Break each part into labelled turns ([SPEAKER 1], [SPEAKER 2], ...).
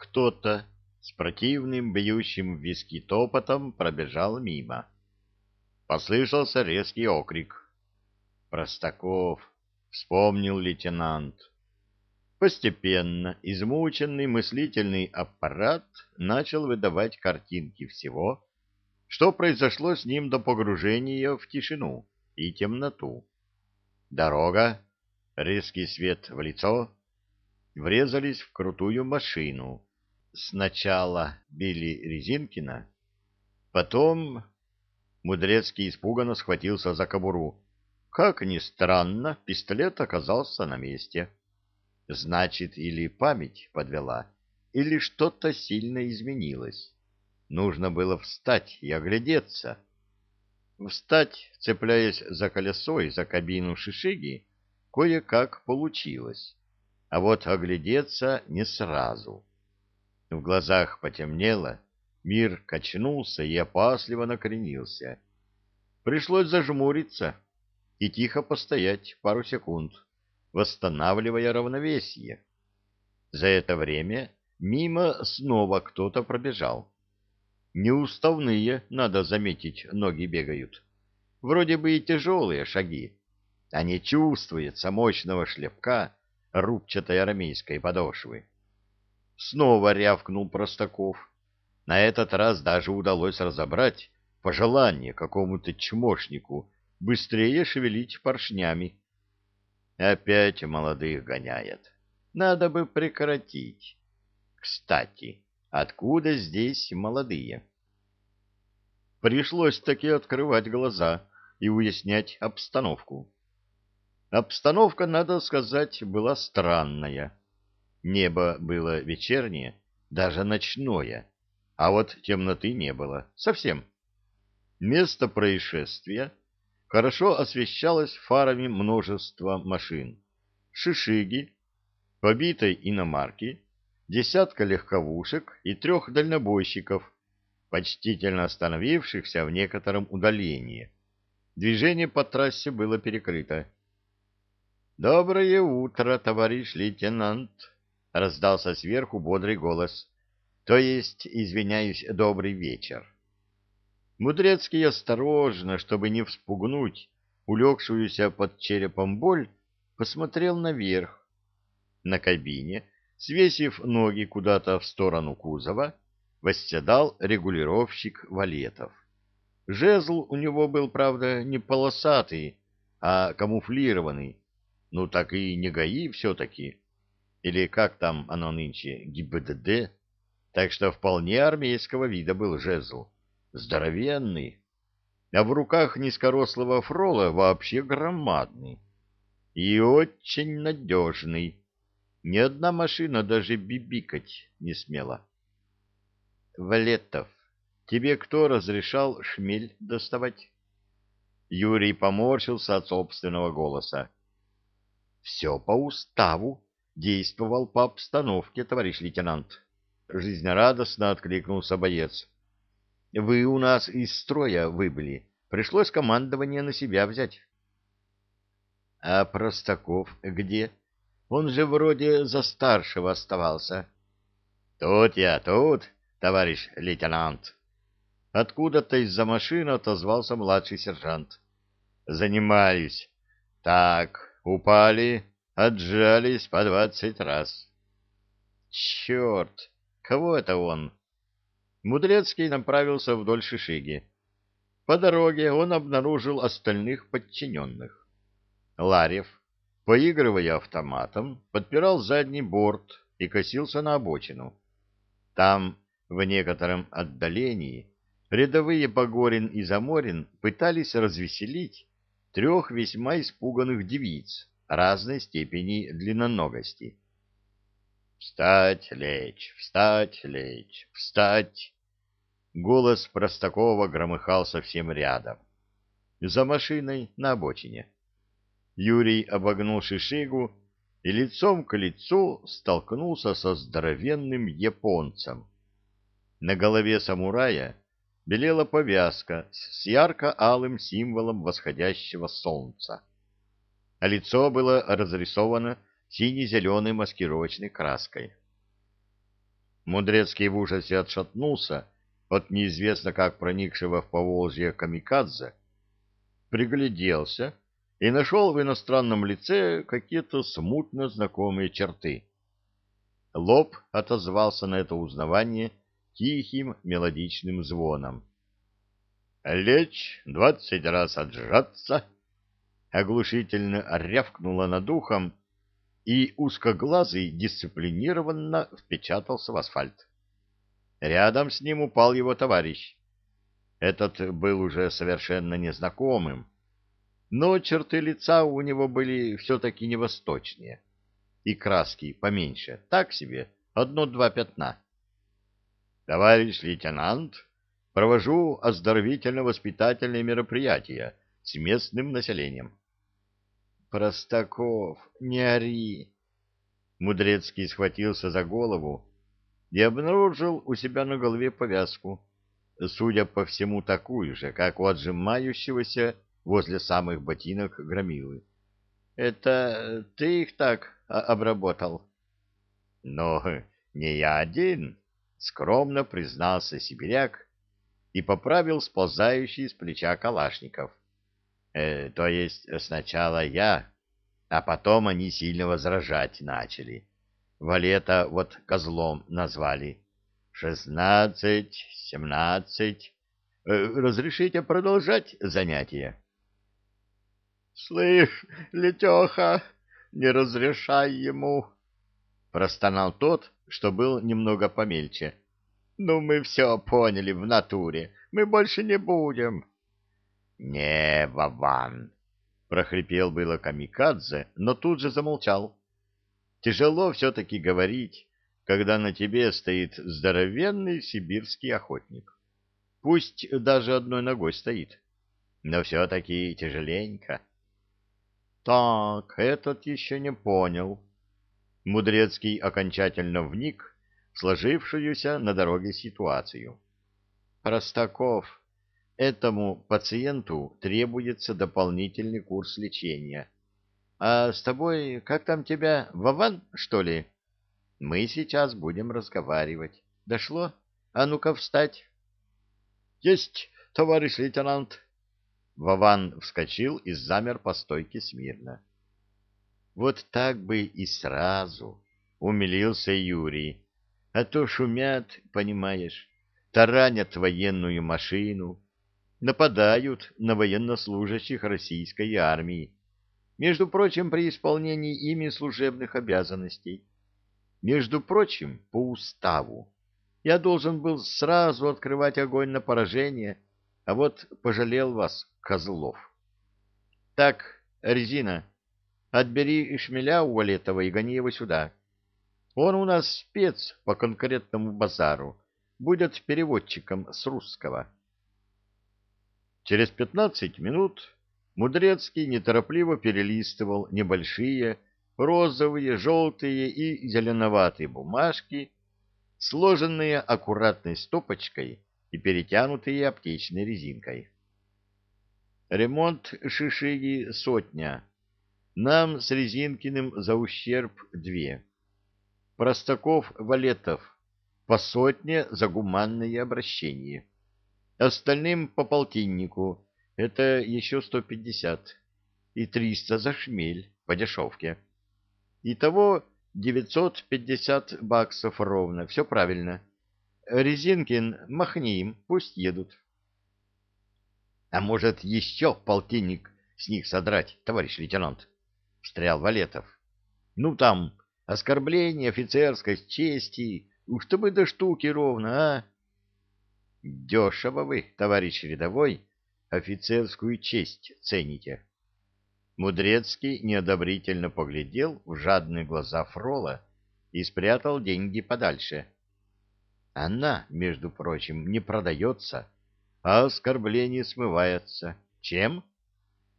[SPEAKER 1] Кто-то с противным бьющим в виски топотом пробежал мимо. Послышался резкий окрик. «Простаков!» — вспомнил лейтенант. Постепенно измученный мыслительный аппарат начал выдавать картинки всего, что произошло с ним до погружения в тишину и темноту. Дорога, резкий свет в лицо, врезались в крутую машину — Сначала били Резинкина, потом... Мудрецкий испуганно схватился за кобуру. Как ни странно, пистолет оказался на месте. Значит, или память подвела, или что-то сильно изменилось. Нужно было встать и оглядеться. Встать, цепляясь за колесо и за кабину шишиги, кое-как получилось. А вот оглядеться не сразу. — в глазах потемнело, мир качнулся и опасливо накренился. Пришлось зажмуриться и тихо постоять пару секунд, восстанавливая равновесие. За это время мимо снова кто-то пробежал. Неуставные, надо заметить, ноги бегают. Вроде бы и тяжелые шаги, а не чувствуется мощного шлепка рубчатой армейской подошвы. Снова рявкнул Простаков. На этот раз даже удалось разобрать пожелание какому-то чмошнику быстрее шевелить поршнями. Опять молодых гоняет. Надо бы прекратить. Кстати, откуда здесь молодые? Пришлось таки открывать глаза и выяснять обстановку. Обстановка, надо сказать, была странная. Небо было вечернее, даже ночное, а вот темноты не было совсем. Место происшествия хорошо освещалось фарами множества машин. Шишиги, побитой иномарки, десятка легковушек и трех дальнобойщиков, почтительно остановившихся в некотором удалении. Движение по трассе было перекрыто. «Доброе утро, товарищ лейтенант!» — раздался сверху бодрый голос. «То есть, извиняюсь, добрый вечер». Мудрецкий осторожно, чтобы не вспугнуть улегшуюся под черепом боль, посмотрел наверх. На кабине, свесив ноги куда-то в сторону кузова, восседал регулировщик валетов. Жезл у него был, правда, не полосатый, а камуфлированный. Ну так и не ГАИ все-таки или как там оно нынче, ГИБДД, так что вполне армейского вида был жезл, здоровенный, а в руках низкорослого фрола вообще громадный и очень надежный. Ни одна машина даже бибикать не смела. Валетов, тебе кто разрешал шмель доставать? Юрий поморщился от собственного голоса. Все по уставу, действовал по обстановке, товарищ лейтенант, жизнерадостно откликнулся боец. Вы у нас из строя выбыли, пришлось командование на себя взять. А Простаков где? Он же вроде за старшего оставался. Тут я, тут, товарищ лейтенант. Откуда-то из-за машины отозвался младший сержант. Занимаюсь. Так, упали, отжались по двадцать раз. Черт, кого это он? Мудрецкий направился вдоль Шишиги. По дороге он обнаружил остальных подчиненных. Ларев, поигрывая автоматом, подпирал задний борт и косился на обочину. Там, в некотором отдалении, рядовые Погорин и Заморин пытались развеселить трех весьма испуганных девиц, разной степени длинноногости. «Встать, лечь! Встать, лечь! Встать!» Голос Простакова громыхал совсем рядом. За машиной на обочине. Юрий обогнул шишигу и лицом к лицу столкнулся со здоровенным японцем. На голове самурая белела повязка с ярко-алым символом восходящего солнца а лицо было разрисовано сине-зеленой маскировочной краской. Мудрецкий в ужасе отшатнулся от неизвестно как проникшего в Поволжье камикадзе, пригляделся и нашел в иностранном лице какие-то смутно знакомые черты. Лоб отозвался на это узнавание тихим мелодичным звоном. «Лечь, двадцать раз отжаться!» оглушительно рявкнула над ухом, и узкоглазый дисциплинированно впечатался в асфальт. Рядом с ним упал его товарищ. Этот был уже совершенно незнакомым, но черты лица у него были все-таки невосточные и краски поменьше, так себе, одно-два пятна. «Товарищ лейтенант, провожу оздоровительно-воспитательные мероприятия с местным населением. Простаков, не ори. Мудрецкий схватился за голову и обнаружил у себя на голове повязку, судя по всему, такую же, как у отжимающегося возле самых ботинок громилы. — Это ты их так а, обработал? — Но не я один, — скромно признался сибиряк и поправил сползающий с плеча калашников. Э, то есть сначала я, а потом они сильно возражать начали. Валета вот козлом назвали. Шестнадцать, семнадцать. Э, разрешите продолжать занятие? — Слышь, Летеха, не разрешай ему! — простонал тот, что был немного помельче. — Ну, мы все поняли в натуре. Мы больше не будем. — «Не, Вован!» — прохрипел было Камикадзе, но тут же замолчал. «Тяжело все-таки говорить, когда на тебе стоит здоровенный сибирский охотник. Пусть даже одной ногой стоит, но все-таки тяжеленько». «Так, этот еще не понял». Мудрецкий окончательно вник в сложившуюся на дороге ситуацию. «Простаков!» Этому пациенту требуется дополнительный курс лечения. А с тобой, как там тебя, Вован, что ли? Мы сейчас будем разговаривать. Дошло? А ну-ка встать. Есть, товарищ лейтенант. Вован вскочил и замер по стойке смирно. Вот так бы и сразу, умилился Юрий. А то шумят, понимаешь, таранят военную машину, нападают на военнослужащих российской армии, между прочим, при исполнении ими служебных обязанностей. Между прочим, по уставу. Я должен был сразу открывать огонь на поражение, а вот пожалел вас, козлов. Так, резина, отбери шмеля у Валетова и гони его сюда. Он у нас спец по конкретному базару, будет переводчиком с русского. Через пятнадцать минут Мудрецкий неторопливо перелистывал небольшие розовые, желтые и зеленоватые бумажки, сложенные аккуратной стопочкой и перетянутые аптечной резинкой. Ремонт Шишиги сотня. Нам с Резинкиным за ущерб две. Простаков Валетов по сотне за гуманные обращения остальным по полтиннику, это еще 150, и 300 за шмель по дешевке. Итого 950 баксов ровно, все правильно. Резинкин, махни им, пусть едут. — А может, еще полтинник с них содрать, товарищ лейтенант? — встрял Валетов. — Ну там, оскорбление офицерской чести, уж мы до штуки ровно, а? Дешево вы, товарищ рядовой, офицерскую честь цените. Мудрецкий неодобрительно поглядел в жадные глаза Фрола и спрятал деньги подальше. Она, между прочим, не продается, а оскорбление смывается. Чем?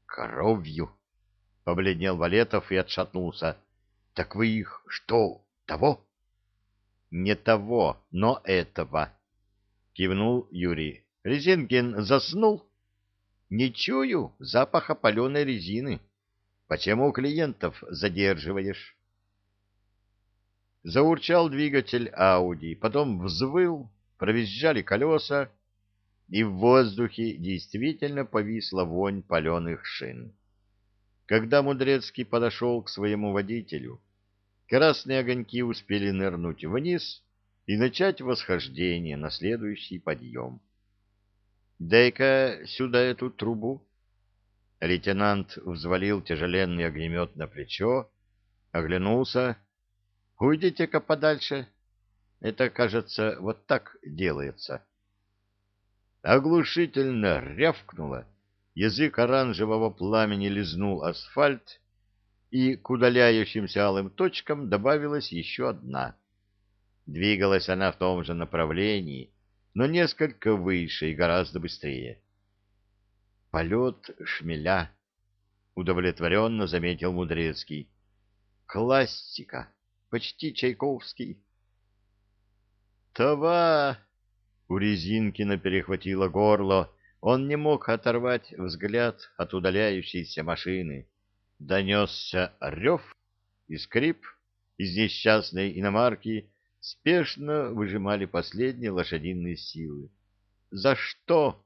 [SPEAKER 1] Кровью. Побледнел Валетов и отшатнулся. Так вы их что, того? Не того, но этого кивнул Юрий. Резинкин заснул? Не чую запаха паленой резины. Почему клиентов задерживаешь? Заурчал двигатель Ауди, потом взвыл, провизжали колеса, и в воздухе действительно повисла вонь паленых шин. Когда Мудрецкий подошел к своему водителю, красные огоньки успели нырнуть вниз, и начать восхождение на следующий подъем. «Дай-ка сюда эту трубу». Лейтенант взвалил тяжеленный огнемет на плечо, оглянулся. «Уйдите-ка подальше. Это, кажется, вот так делается». Оглушительно рявкнуло, язык оранжевого пламени лизнул асфальт, и к удаляющимся алым точкам добавилась еще одна — Двигалась она в том же направлении, но несколько выше и гораздо быстрее. «Полет шмеля», — удовлетворенно заметил Мудрецкий. «Классика, почти Чайковский». «Това!» — у Резинкина перехватило горло. Он не мог оторвать взгляд от удаляющейся машины. Донесся рев и скрип из несчастной иномарки, спешно выжимали последние лошадиные силы. За что